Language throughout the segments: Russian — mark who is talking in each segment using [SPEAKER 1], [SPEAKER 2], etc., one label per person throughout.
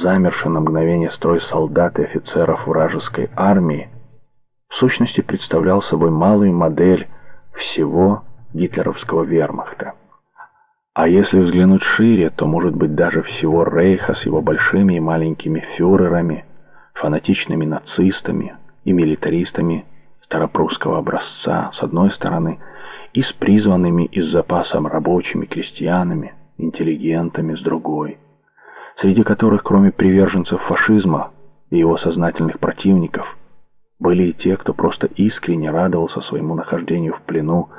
[SPEAKER 1] замерший на мгновение строй солдат и офицеров вражеской армии, в сущности представлял собой малую модель всего гитлеровского вермахта. А если взглянуть шире, то, может быть, даже всего Рейха с его большими и маленькими фюрерами, фанатичными нацистами и милитаристами старопрусского образца, с одной стороны, и с призванными из запаса рабочими крестьянами, интеллигентами, с другой, среди которых, кроме приверженцев фашизма и его сознательных противников, были и те, кто просто искренне радовался своему нахождению в плену,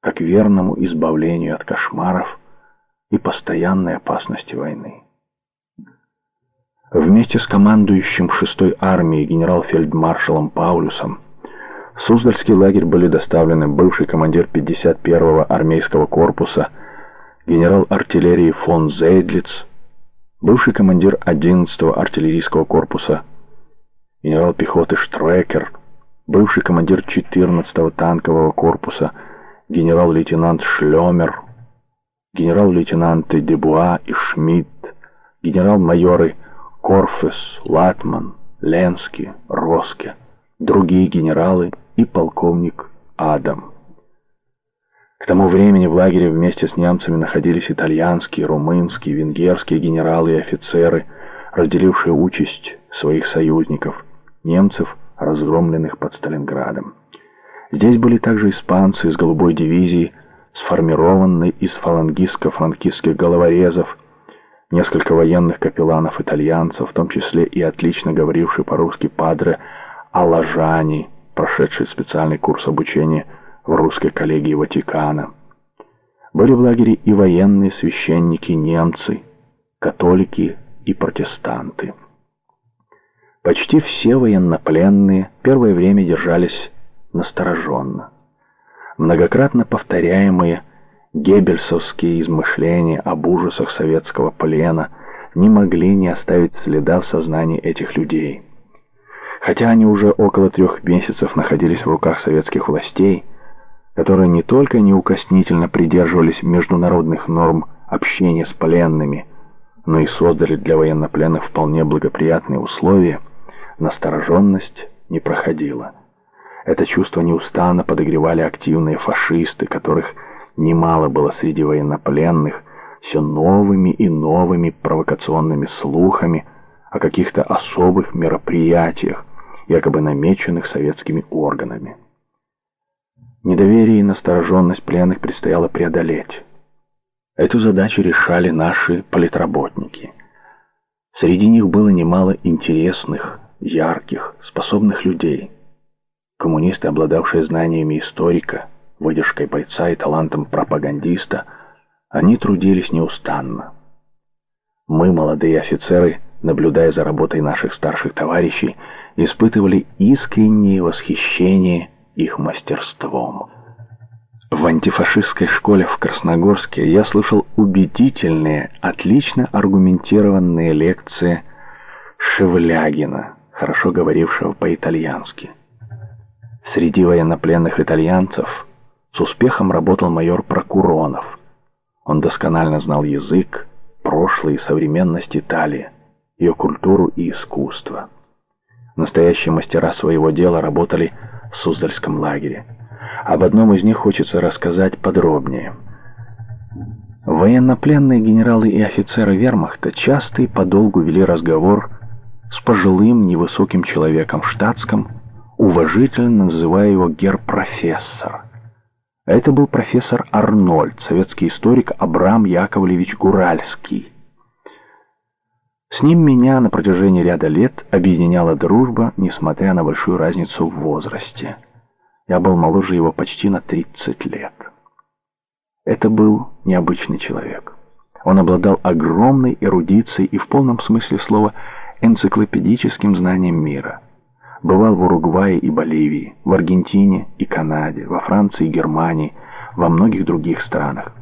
[SPEAKER 1] как верному избавлению от кошмаров и постоянной опасности войны. Вместе с командующим 6-й армией генерал-фельдмаршалом Паулюсом в Суздальский лагерь были доставлены бывший командир 51-го армейского корпуса генерал артиллерии фон Зейдлиц, бывший командир 11-го артиллерийского корпуса генерал пехоты Штрекер, бывший командир 14-го танкового корпуса генерал-лейтенант Шлемер, генерал-лейтенанты Дебуа и Шмидт, генерал-майоры Корфес, Латман, Ленский, Роске, другие генералы и полковник Адам. К тому времени в лагере вместе с немцами находились итальянские, румынские, венгерские генералы и офицеры, разделившие участь своих союзников, немцев, разгромленных под Сталинградом. Здесь были также испанцы из голубой дивизии, сформированной из фалангистско-франкистских головорезов, несколько военных капелланов-итальянцев, в том числе и отлично говоривший по-русски падре Алажани, прошедший специальный курс обучения в русской коллегии Ватикана. Были в лагере и военные священники немцы, католики и протестанты. Почти все военнопленные первое время держались настороженно. Многократно повторяемые геббельсовские измышления об ужасах советского плена не могли не оставить следа в сознании этих людей. Хотя они уже около трех месяцев находились в руках советских властей, которые не только неукоснительно придерживались международных норм общения с пленными, но и создали для военнопленных вполне благоприятные условия, настороженность не проходила. Это чувство неустанно подогревали активные фашисты, которых немало было среди военнопленных, все новыми и новыми провокационными слухами о каких-то особых мероприятиях, якобы намеченных советскими органами. Недоверие и настороженность пленных предстояло преодолеть. Эту задачу решали наши политработники. Среди них было немало интересных, ярких, способных людей. Коммунисты, обладавшие знаниями историка, выдержкой бойца и талантом пропагандиста, они трудились неустанно. Мы, молодые офицеры, наблюдая за работой наших старших товарищей, испытывали искреннее восхищение их мастерством. В антифашистской школе в Красногорске я слышал убедительные, отлично аргументированные лекции Шевлягина, хорошо говорившего по-итальянски. Среди военнопленных итальянцев с успехом работал майор Прокуронов. Он досконально знал язык, прошлое и современность Италии, ее культуру и искусство. Настоящие мастера своего дела работали в Суздальском лагере. Об одном из них хочется рассказать подробнее. Военнопленные генералы и офицеры вермахта часто и подолгу вели разговор с пожилым невысоким человеком в штатском, уважительно называя его гер-профессор. Это был профессор Арнольд, советский историк Абрам Яковлевич Гуральский. С ним меня на протяжении ряда лет объединяла дружба, несмотря на большую разницу в возрасте. Я был моложе его почти на 30 лет. Это был необычный человек. Он обладал огромной эрудицией и в полном смысле слова энциклопедическим знанием мира. Бывал в Уругвае и Боливии, в Аргентине и Канаде, во Франции и Германии, во многих других странах.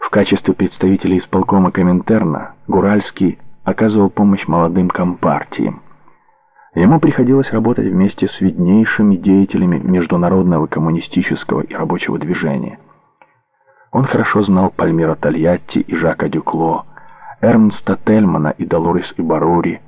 [SPEAKER 1] В качестве представителя исполкома Коминтерна Гуральский оказывал помощь молодым компартиям. Ему приходилось работать вместе с виднейшими деятелями международного коммунистического и рабочего движения. Он хорошо знал Пальмира Тольятти и Жака Дюкло, Эрнста Тельмана и Долорес Ибарури,